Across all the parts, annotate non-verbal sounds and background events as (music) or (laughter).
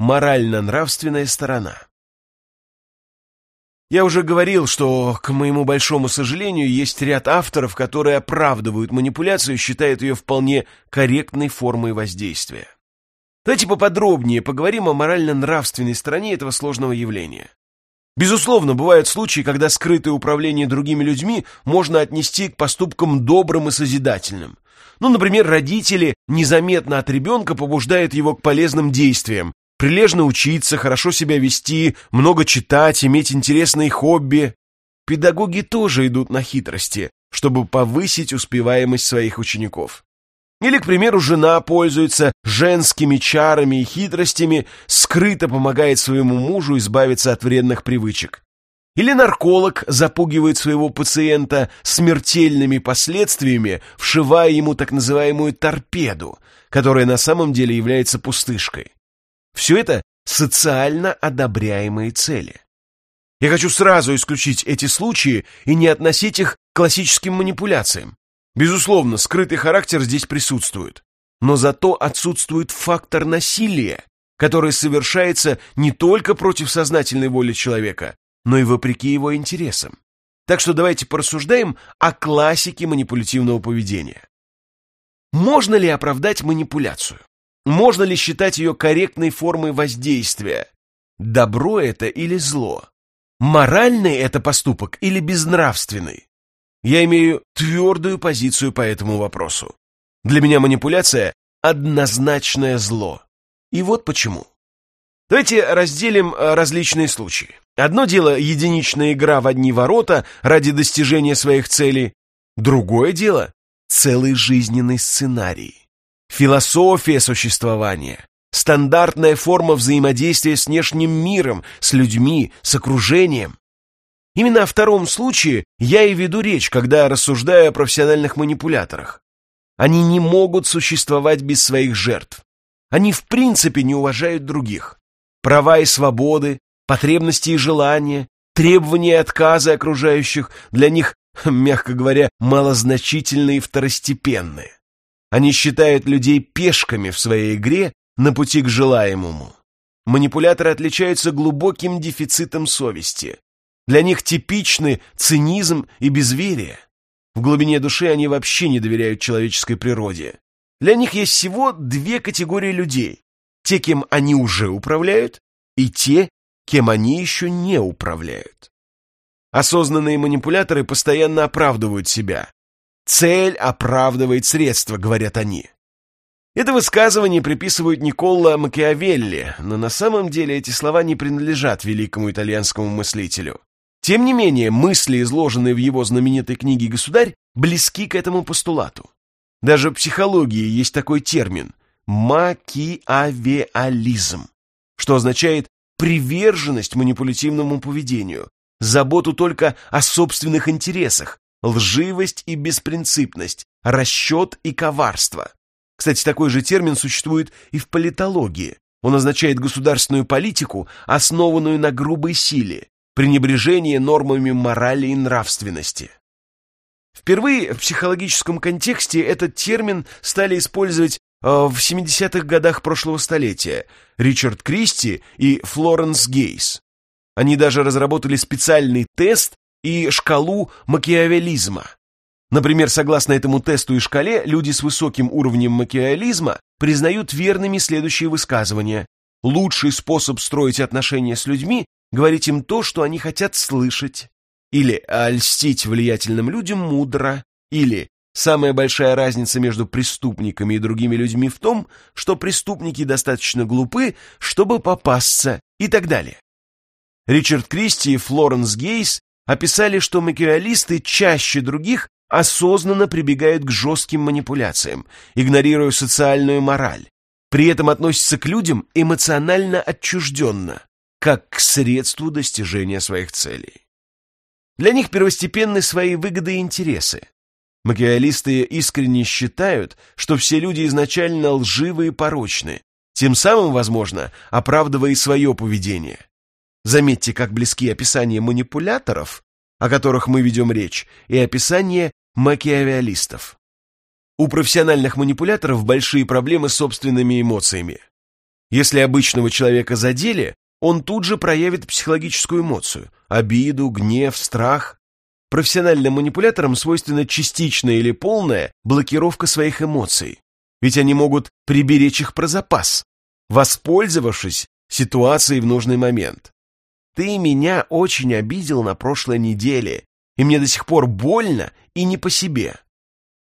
Морально-нравственная сторона. Я уже говорил, что, к моему большому сожалению, есть ряд авторов, которые оправдывают манипуляцию и считают ее вполне корректной формой воздействия. Давайте поподробнее поговорим о морально-нравственной стороне этого сложного явления. Безусловно, бывают случаи, когда скрытое управление другими людьми можно отнести к поступкам добрым и созидательным. Ну, например, родители незаметно от ребенка побуждают его к полезным действиям, прилежно учиться, хорошо себя вести, много читать, иметь интересные хобби. Педагоги тоже идут на хитрости, чтобы повысить успеваемость своих учеников. Или, к примеру, жена пользуется женскими чарами и хитростями, скрыто помогает своему мужу избавиться от вредных привычек. Или нарколог запугивает своего пациента смертельными последствиями, вшивая ему так называемую торпеду, которая на самом деле является пустышкой. Все это социально одобряемые цели. Я хочу сразу исключить эти случаи и не относить их к классическим манипуляциям. Безусловно, скрытый характер здесь присутствует. Но зато отсутствует фактор насилия, который совершается не только против сознательной воли человека, но и вопреки его интересам. Так что давайте порассуждаем о классике манипулятивного поведения. Можно ли оправдать манипуляцию? Можно ли считать ее корректной формой воздействия? Добро это или зло? Моральный это поступок или безнравственный? Я имею твердую позицию по этому вопросу. Для меня манипуляция – однозначное зло. И вот почему. Давайте разделим э, различные случаи. Одно дело – единичная игра в одни ворота ради достижения своих целей. Другое дело – целый жизненный сценарий. Философия существования, стандартная форма взаимодействия с внешним миром, с людьми, с окружением. Именно о втором случае я и веду речь, когда рассуждаю о профессиональных манипуляторах. Они не могут существовать без своих жертв. Они в принципе не уважают других. Права и свободы, потребности и желания, требования и отказы окружающих для них, (laughs) мягко говоря, малозначительные и второстепенные. Они считают людей пешками в своей игре на пути к желаемому. Манипуляторы отличаются глубоким дефицитом совести. Для них типичны цинизм и безверие. В глубине души они вообще не доверяют человеческой природе. Для них есть всего две категории людей. Те, кем они уже управляют, и те, кем они еще не управляют. Осознанные манипуляторы постоянно оправдывают себя. Цель оправдывает средства, говорят они. Это высказывание приписывают Николо Макиавелли, но на самом деле эти слова не принадлежат великому итальянскому мыслителю. Тем не менее, мысли, изложенные в его знаменитой книге «Государь», близки к этому постулату. Даже в психологии есть такой термин – макиавеализм, что означает приверженность манипулятивному поведению, заботу только о собственных интересах, лживость и беспринципность, расчет и коварство. Кстати, такой же термин существует и в политологии. Он означает государственную политику, основанную на грубой силе, пренебрежении нормами морали и нравственности. Впервые в психологическом контексте этот термин стали использовать э, в 70-х годах прошлого столетия Ричард Кристи и Флоренс Гейс. Они даже разработали специальный тест и шкалу макиавелизма. Например, согласно этому тесту и шкале, люди с высоким уровнем макиавелизма признают верными следующие высказывания. Лучший способ строить отношения с людьми – говорить им то, что они хотят слышать. Или льстить влиятельным людям мудро. Или самая большая разница между преступниками и другими людьми в том, что преступники достаточно глупы, чтобы попасться и так далее. Ричард Кристи и Флоренс Гейс описали, что макиавеллисты чаще других осознанно прибегают к жестким манипуляциям, игнорируя социальную мораль. При этом относятся к людям эмоционально отчужденно, как к средству достижения своих целей. Для них первостепенны свои выгоды и интересы. Макиавеллисты искренне считают, что все люди изначально лживы и порочны, тем самым, возможно, оправдывая свое поведение. Заметьте, как близки описания манипуляторов, о которых мы ведем речь, и описание макиавиалистов. У профессиональных манипуляторов большие проблемы с собственными эмоциями. Если обычного человека задели, он тут же проявит психологическую эмоцию – обиду, гнев, страх. Профессиональным манипуляторам свойственна частичная или полная блокировка своих эмоций, ведь они могут приберечь их про запас, воспользовавшись ситуацией в нужный момент. Ты меня очень обидел на прошлой неделе, и мне до сих пор больно и не по себе.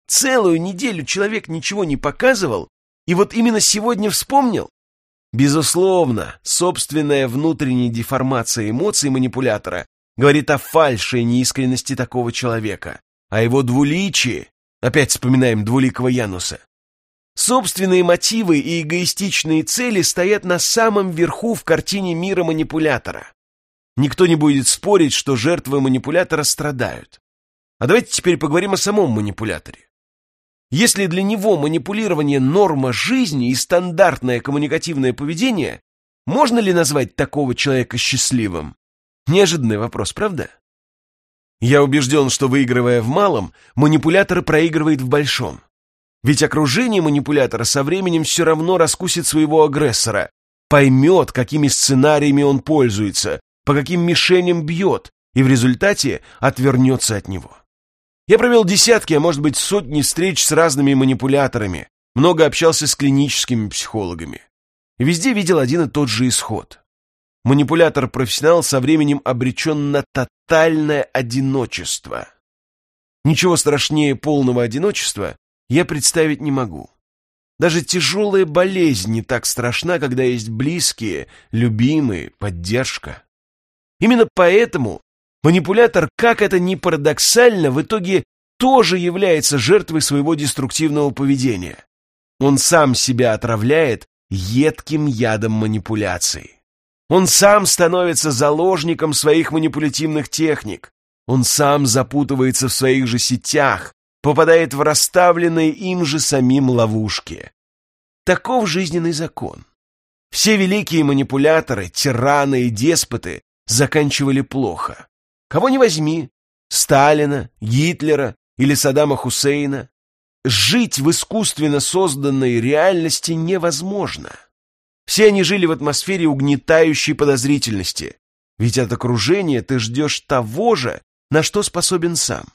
Целую неделю человек ничего не показывал, и вот именно сегодня вспомнил. Безусловно, собственная внутренняя деформация эмоций манипулятора говорит о фальши и неискренности такого человека, о его двуличии, опять вспоминаем двуликого Януса. Собственные мотивы и эгоистичные цели стоят на самом верху в картине мира манипулятора. Никто не будет спорить, что жертвы манипулятора страдают. А давайте теперь поговорим о самом манипуляторе. Если для него манипулирование – норма жизни и стандартное коммуникативное поведение, можно ли назвать такого человека счастливым? Неожиданный вопрос, правда? Я убежден, что выигрывая в малом, манипулятор проигрывает в большом. Ведь окружение манипулятора со временем все равно раскусит своего агрессора, поймет, какими сценариями он пользуется, по каким мишеням бьет, и в результате отвернется от него. Я провел десятки, а может быть сотни встреч с разными манипуляторами, много общался с клиническими психологами. И везде видел один и тот же исход. Манипулятор-профессионал со временем обречен на тотальное одиночество. Ничего страшнее полного одиночества я представить не могу. Даже тяжелая болезнь не так страшна, когда есть близкие, любимые, поддержка. Именно поэтому Манипулятор, как это ни парадоксально, в итоге тоже является жертвой своего деструктивного поведения. Он сам себя отравляет едким ядом манипуляции. Он сам становится заложником своих манипулятивных техник. Он сам запутывается в своих же сетях, попадает в расставленные им же самим ловушки. Таков жизненный закон. Все великие манипуляторы, тираны и деспоты заканчивали плохо. Кого не возьми, Сталина, Гитлера или Саддама Хусейна, жить в искусственно созданной реальности невозможно. Все они жили в атмосфере угнетающей подозрительности, ведь от окружения ты ждешь того же, на что способен сам.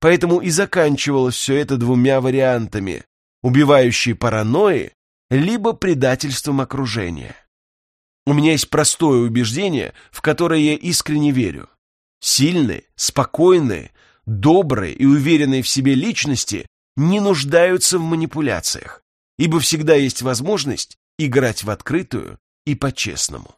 Поэтому и заканчивалось все это двумя вариантами, убивающей паранойи, либо предательством окружения. У меня есть простое убеждение, в которое я искренне верю. Сильные, спокойные, добрые и уверенные в себе личности не нуждаются в манипуляциях, ибо всегда есть возможность играть в открытую и по-честному.